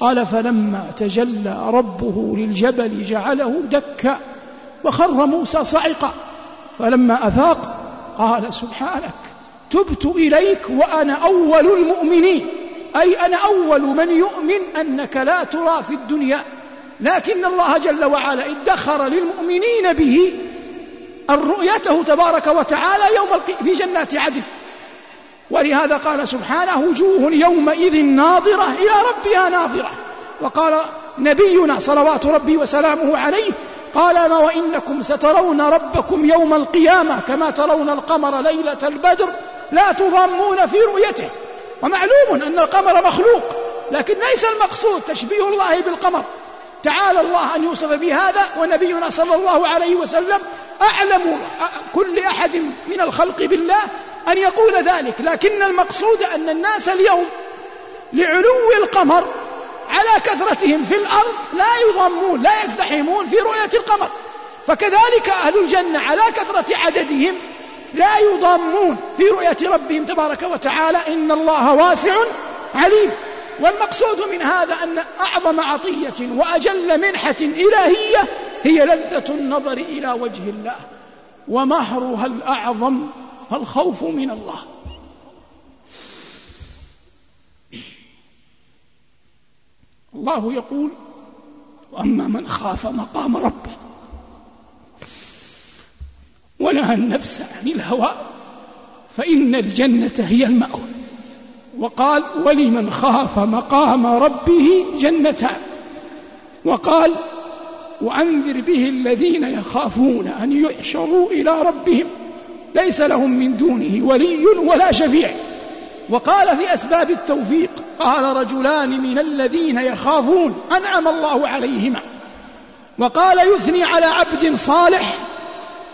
قال فلما تجلى ربه للجبل جعله دكا وخر موسى صعقا. فلما أفاق قال سبحانك تبت إليك وأنا أول المؤمنين. أي أنا أول من يؤمن أنك لا ترى في الدنيا. لكن الله جل وعلا ادخر للمؤمنين به الرؤيته تبارك وتعالى يوم في جنات عدن. ولهذا قال سبحانه وجوه يومئذ ناظرة إلى ربها ناظرة. وقال نبينا صلوات ربي وسلامه عليه قال ما وإنكم سترون ربكم يوم القيامة كما ترون القمر ليلة البدر لا تضامون في رؤيته. ومعلوم أن القمر مخلوق لكن ليس المقصود تشبيه الله بالقمر. تعالى الله أن يوصف بهذا ونبينا صلى الله عليه وسلم أعلم كل أحد من الخلق بالله أن يقول ذلك. لكن المقصود أن الناس اليوم لعلو القمر على كثرتهم في الأرض لا يضمون لا يزدحمون في رؤية القمر. فكذلك أهل الجنة على كثرة عددهم لا يضامون في رؤية ربهم تبارك وتعالى. إن الله واسع عليم. والمقصود من هذا أن أعظم عطية وأجل منحة إلهية هي لذة النظر إلى وجه الله ومهرها الأعظم الخوف من الله. الله يقول وأما من خاف مقام ربه ونهى النفس عن الهوى فإن الجنة هي المأوى. وقال ولمن خاف مقام ربه جنتان وقال وأنذر به الذين يخافون أن يحشروا إلى ربهم. ليس لهم من دونه ولي ولا شفيع. وقال في أسباب التوفيق قال رجلان من الذين يخافون أنعم الله عليهما. وقال يثني على عبد صالح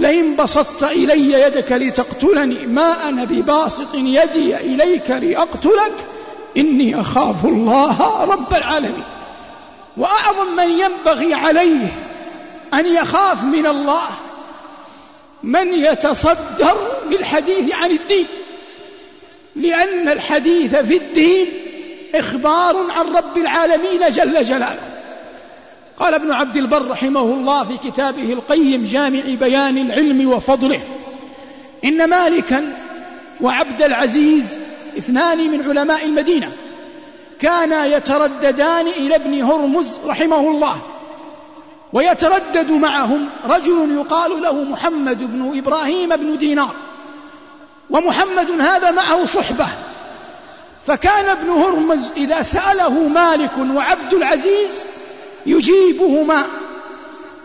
لئن بسطت إلي يدك لتقتلني ما أنا بباسط يدي إليك لأقتلك. إني أخاف الله رب العالمين. وأعظم من ينبغي عليه أن يخاف من الله من يتصدر بالحديث عن الدين. لأن الحديث في الدين إخبار عن رب العالمين جل جلاله. قال ابن عبد البر رحمه الله في كتابه القيم جامع بيان العلم وفضله إن مالكا وعبد العزيز اثنان من علماء المدينة كانا يترددان إلى ابن هرمز رحمه الله ويتردد معهم رجل يقال له محمد بن إبراهيم بن دينار ومحمد هذا معه صحبة فكان ابن هرمز إذا سأله مالك وعبد العزيز يجيبهما.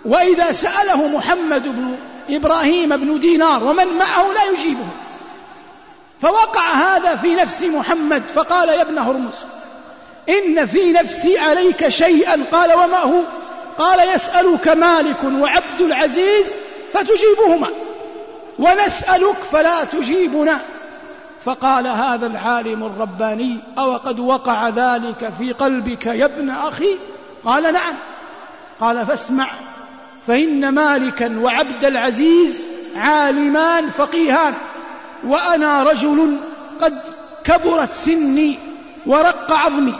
وإذا سأله محمد بن إبراهيم بن دينار ومن معه لا يجيبه. فوقع هذا في نفس محمد فقال يا ابن هرمز إن في نفسي عليك شيئا. قال وما هو؟ قال يسألك مالك وعبد العزيز فتجيبهما. ونسألك فلا تجيبنا. فقال هذا العالم الرباني أو قد وقع ذلك في قلبك يا ابن أخي؟ قال نعم. قال فاسمع فإن مالكا وعبد العزيز عالمان فقيهان وأنا رجل قد كبرت سني ورق عظمي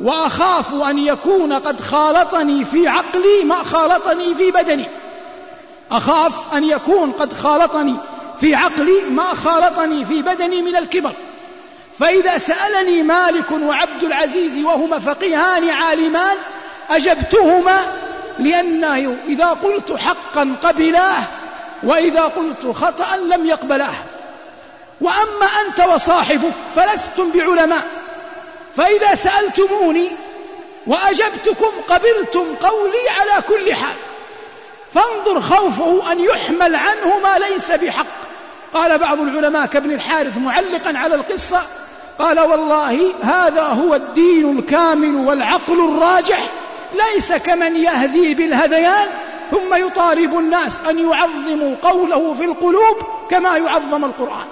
وأخاف أن يكون قد خالطني في عقلي ما خالطني في بدني. أخاف أن يكون قد خالطني في عقلي ما خالطني في بدني من الكبر. فإذا سألني مالك وعبد العزيز وهما فقيهان عالمان أجبتهما لأنه إذا قلت حقا قبلاه وإذا قلت خطأ لم يقبلاه. وأما أنت وصاحبك فلستم بعلماء. فإذا سألتموني وأجبتكم قبلتم قولي على كل حال. فانظر خوفه أن يحمل عنه ما ليس بحق. قال بعض العلماء كابن الحارث معلقا على القصة قال والله هذا هو الدين الكامل والعقل الراجح ليس كمن يهدي بالهذيان ثم يطالب الناس أن يعظموا قوله في القلوب كما يعظم القرآن.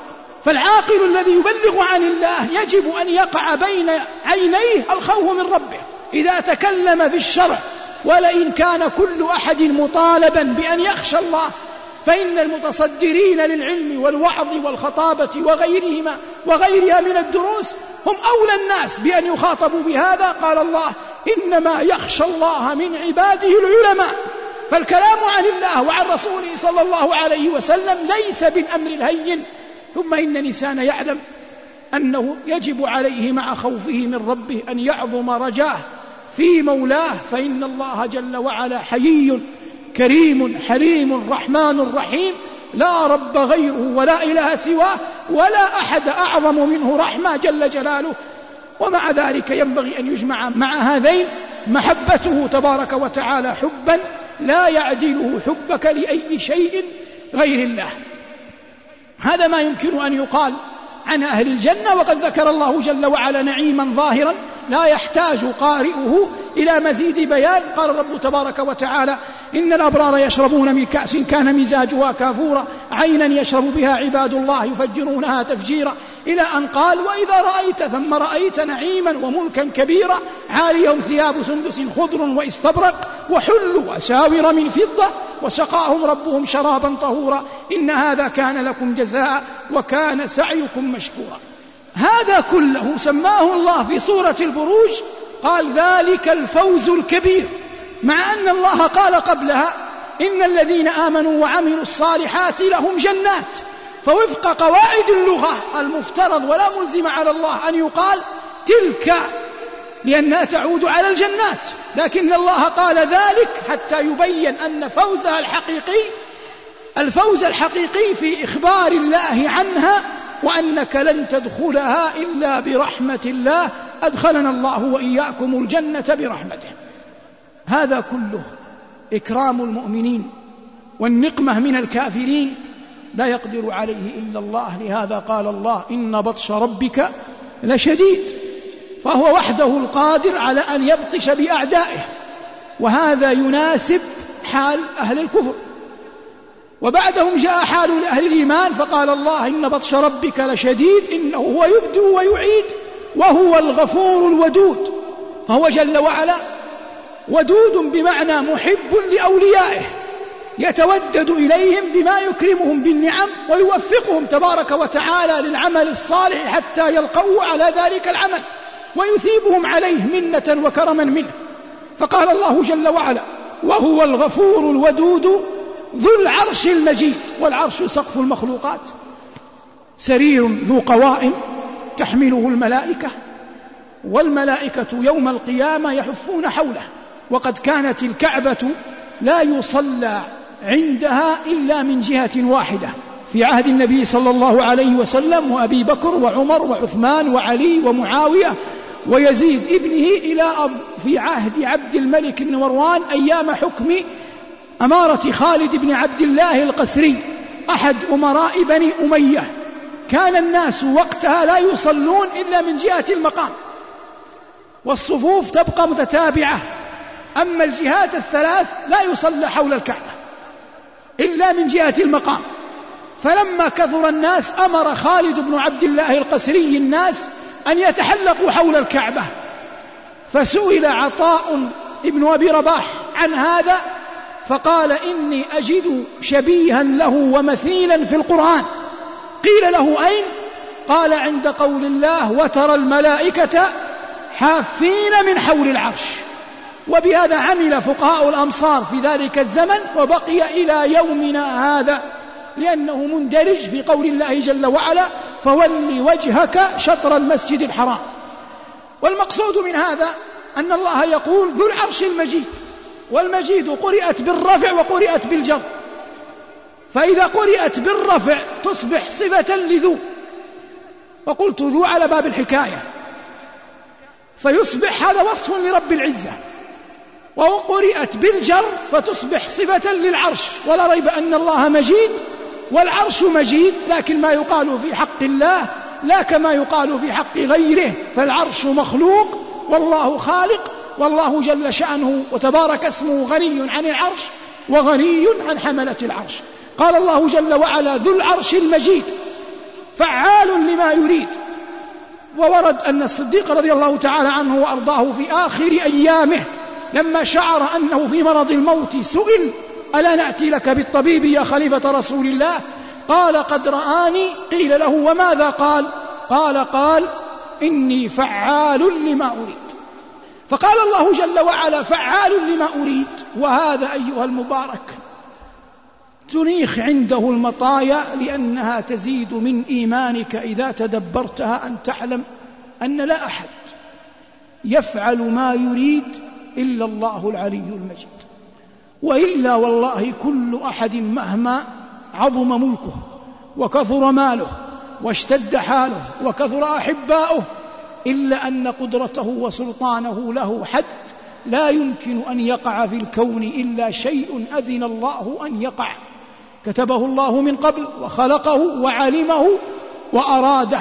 فالعاقل الذي يبلغ عن الله يجب أن يقع بين عينيه الخوف من ربه. إذا تكلم في الشرع ولئن كان كل أحد مطالبا بأن يخشى الله فإن المتصدرين للعلم والوعظ والخطابة وغيرهما وغيرها من الدروس هم أولى الناس بأن يخاطبوا بهذا. قال الله إنما يخشى الله من عباده العلماء. فالكلام عن الله وعن رسوله صلى الله عليه وسلم ليس بالأمر الهين. ثم إن الإنسان يعلم أنه يجب عليه مع خوفه من ربه أن يعظم رجاه في مولاه. فإن الله جل وعلا حيي كريم حليم رحمن رحيم. لا رب غيره ولا إله سواه ولا أحد أعظم منه رحمة جل جلاله. ومع ذلك ينبغي أن يجمع مع هذين محبته تبارك وتعالى حبا لا يعدله حبك لأي شيء غير الله. هذا ما يمكن أن يقال عن أهل الجنة وقد ذكر الله جل وعلا نعيما ظاهرا لا يحتاج قارئه إلى مزيد بيان. قال الرب تبارك وتعالى إن الأبرار يشربون من كأس كان مزاجها كافورا عينا يشرب بها عباد الله يفجرونها تفجيرا. إلى أن قال وإذا رأيت ثم رأيت نعيما وملكا كبيرا عاليهم ثياب سندس خضر واستبرق وحلوا أساور من فضة وسقاهم ربهم شرابا طهورا إن هذا كان لكم جزاء وكان سعيكم مشكورا. هذا كله سماه الله في سورة البروج قال ذلك الفوز الكبير. مع أن الله قال قبلها إن الذين آمنوا وعملوا الصالحات لهم جنات. فوفق قواعد اللغة المفترض ولا ملزم على الله أن يقال تلك لأنها تعود على الجنات. لكن الله قال ذلك حتى يبين أن فوزها الحقيقي الفوز الحقيقي في إخبار الله عنها وأنك لن تدخلها إلا برحمة الله. أدخلنا الله وإياكم الجنة برحمته. هذا كله إكرام المؤمنين والنقمة من الكافرين. لا يقدر عليه إلا الله. لهذا قال الله إن بطش ربك لشديد. فهو وحده القادر على أن يبطش بأعدائه. وهذا يناسب حال أهل الكفر. وبعدهم جاء حال أهل الإيمان فقال الله إن بطش ربك لشديد إنه هو يبدو ويعيد وهو الغفور الودود. فهو جل وعلا ودود بمعنى محب لأوليائه. يتودد إليهم بما يكرمهم بالنعم ويوفقهم تبارك وتعالى للعمل الصالح حتى يلقوه على ذلك العمل ويثيبهم عليه منة وكرما منه. فقال الله جل وعلا وهو الغفور الودود ذو العرش المجيد والعرش سقف المخلوقات. سرير ذو قوائم تحمله الملائكة والملائكة يوم القيامة يحفون حوله وقد كانت الكعبة لا يصلى عندها إلا من جهة واحدة في عهد النبي صلى الله عليه وسلم وأبي بكر وعمر وعثمان وعلي ومعاوية ويزيد ابنه إلى في عهد عبد الملك بن مروان أيام حكم أمارة خالد بن عبد الله القسري أحد أمراء بني أمية. كان الناس وقتها لا يصلون إلا من جهة المقام. والصفوف تبقى متتابعة. أما الجهات الثلاث لا يصلى حول الكعبة. إلا من جهة المقام. فلما كثر الناس أمر خالد بن عبد الله القسري الناس أن يتحلقوا حول الكعبة. فسئل عطاء ابن أبي رباح عن هذا فقال إني أجد شبيها له ومثيلا في القرآن. قيل له أين؟ قال عند قول الله وترى الملائكة حافين من حول العرش. وبهذا عمل فقهاء الأمصار في ذلك الزمن وبقي إلى يومنا هذا لأنه مندرج في قول الله جل وعلا فول وجهك شطر المسجد الحرام. والمقصود من هذا أن الله يقول ذو العرش المجيد. والمجيد قرئت بالرفع وقرئت بالجر. فإذا قرئت بالرفع تصبح صفة لذو. وقلت ذو على باب الحكاية. فيصبح هذا وصف لرب العزة. وقرئت بالجر فتصبح صفة للعرش. ولا ريب أن الله مجيد والعرش مجيد لكن ما يقال في حق الله لا كما يقال في حق غيره. فالعرش مخلوق والله خالق والله جل شأنه وتبارك اسمه غني عن العرش وغني عن حملة العرش. قال الله جل وعلا ذو العرش المجيد فعال لما يريد. وورد أن الصديق رضي الله تعالى عنه وأرضاه في آخر أيامه لما شعر أنه في مرض الموت سئل ألا نأتي لك بالطبيب يا خليفة رسول الله؟ قال قد رآني. قيل له وماذا قال؟ قال قال إني فعال لما أريد. فقال الله جل وعلا فعال لما أريد. وهذا أيها المبارك تنيخ عنده المطايا لأنها تزيد من إيمانك إذا تدبرتها أن تعلم أن لا أحد يفعل ما يريد إلا الله العلي المجيد. وإلا والله كل أحد مهما عظم ملكه وكثر ماله واشتد حاله وكثر أحباؤه إلا أن قدرته وسلطانه له حد لا يمكن أن يقع في الكون إلا شيء أذن الله أن يقع. كتبه الله من قبل وخلقه وعلمه وأراده.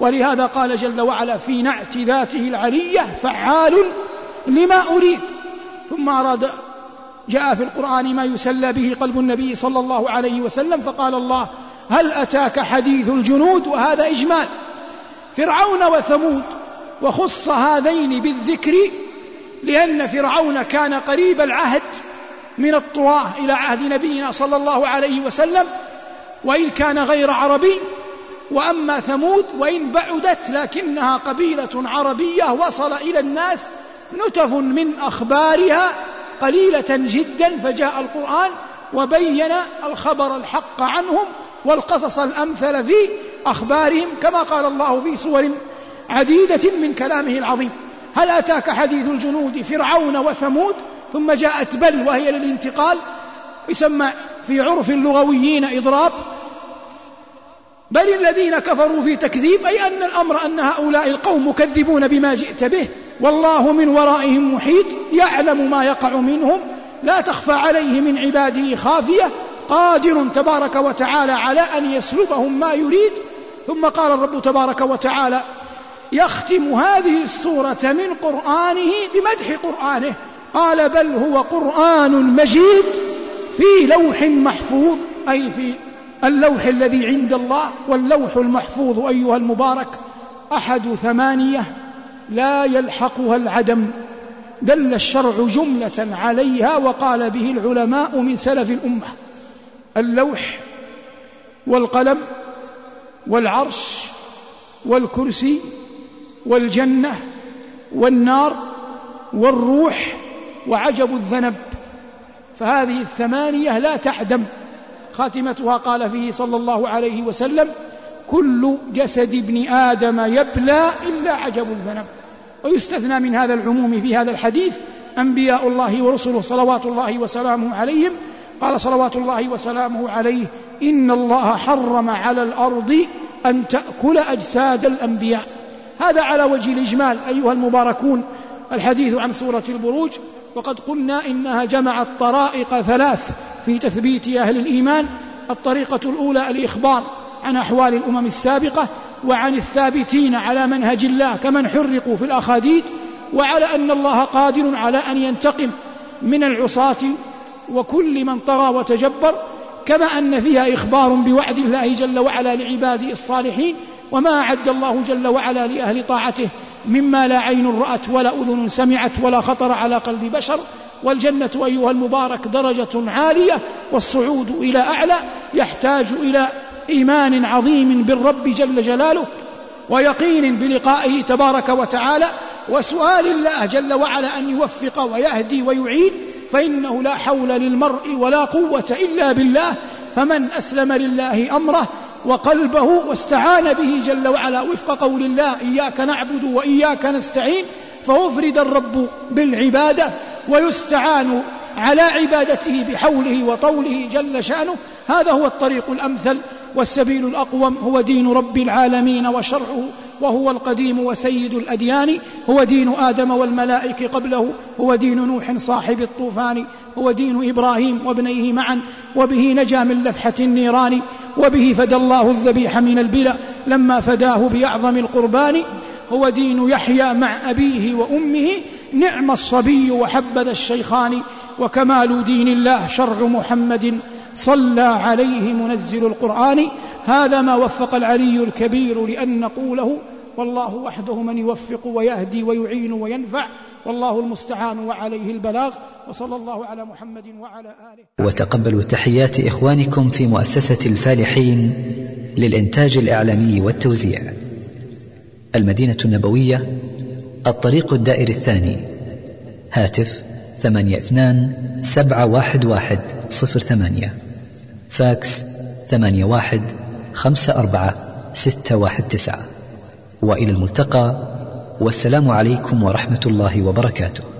ولهذا قال جل وعلا في نعت ذاته العلية فعال لما أريد. ثم أراد جاء في القرآن ما يسلى به قلب النبي صلى الله عليه وسلم فقال الله هل أتاك حديث الجنود وهذا إجمال؟ فرعون وثمود وخص هذين بالذكر لأن فرعون كان قريب العهد من الطواة إلى عهد نبينا صلى الله عليه وسلم وإن كان غير عربي وأما ثمود وإن بعدت لكنها قبيلة عربية وصل إلى الناس نتف من أخبارها قليلة جدا فجاء القرآن وبين الخبر الحق عنهم والقصص الأمثل في أخبارهم كما قال الله في سور عديدة من كلامه العظيم. هل أتاك حديث الجنود فرعون وثمود؟ ثم جاءت بل وهي للانتقال يسمى في عرف اللغويين إضراب. بل الذين كفروا في تكذيب أي أن الأمر أن هؤلاء القوم مكذبون بما جئت به والله من ورائهم محيط يعلم ما يقع منهم لا تخفى عليه من عباده خافية قادر تبارك وتعالى على أن يسلبهم ما يريد. ثم قال الرب تبارك وتعالى يختم هذه السورة من قرآنه بمدح قرآنه. قال بل هو قرآن مجيد في لوح محفوظ أي في اللوح الذي عند الله واللوح المحفوظ أيها المبارك أحد ثمانية لا يلحقها العدم. دل الشرع جملة عليها وقال به العلماء من سلف الأمة. اللوح والقلم والعرش والكرسي والجنة والنار والروح وعجب الذنب. فهذه الثمانية لا تعدم. خاتمتها قال فيه صلى الله عليه وسلم كل جسد ابن آدم يبلى إلا عجب الذنب ويستثنى من هذا العموم في هذا الحديث أنبياء الله ورسله صلوات الله وسلامه عليهم. قال صلوات الله وسلامه عليه إن الله حرم على الأرض أن تأكل أجساد الأنبياء. هذا على وجه الإجمال أيها المباركون الحديث عن سورة البروج وقد قلنا إنها جمعت طرائق ثلاث في تثبيت أهل الإيمان الطريقة الأولى الإخبار عن أحوال الأمم السابقة وعن الثابتين على منهج الله كمن حرقوا في الأخاديد وعلى أن الله قادر على أن ينتقم من العصاة وكل من طغى وتجبر كما أن فيها إخبار بوعد الله جل وعلا لعباده الصالحين وما أعد الله جل وعلا لأهل طاعته مما لا عين رأت ولا أذن سمعت ولا خطر على قلب بشر. والجنة أيها المبارك درجة عالية والصعود إلى أعلى يحتاج إلى إيمان عظيم بالرب جل جلاله ويقين بلقائه تبارك وتعالى وسؤال الله جل وعلا أن يوفق ويهدي ويعين فإنه لا حول للمرء ولا قوة إلا بالله فمن أسلم لله أمره وقلبه واستعان به جل وعلا وفق قول الله إياك نعبد وإياك نستعين فأفرد الرب بالعبادة ويستعان على عبادته بحوله وطوله جل شأنه. هذا هو الطريق الأمثل والسبيل الأقوم. هو دين رب العالمين وشرعه وهو القديم وسيد الأديان. هو دين آدم والملائكة قبله. هو دين نوح صاحب الطوفان. هو دين إبراهيم وابنيه معا. وبه نجا من لفحة النيران. وبه فدى الله الذبيح من البلا. لما فداه بأعظم القربان. هو دين يحيى مع أبيه وأمه. نعم الصبي وحبذا الشيخان وكمال دين الله شرع محمد صلى عليه منزل القرآن. هذا ما وفق العلي الكبير لأن نقوله والله وحده من يوفق ويهدي ويعين وينفع والله المستعان وعليه البلاغ. وصلى الله على محمد وعلى آله. وتقبلوا تحيات إخوانكم في مؤسسة الفالحين للإنتاج الإعلامي والتوزيع. المدينة النبوية الطريق الدائري الثاني. هاتف ثمانية اثنان سبعة واحد واحد صفر ثمانية. فاكس ثمانية واحد خمسة أربعة ستة واحد تسعة. وإلى الملتقى والسلام عليكم ورحمة الله وبركاته.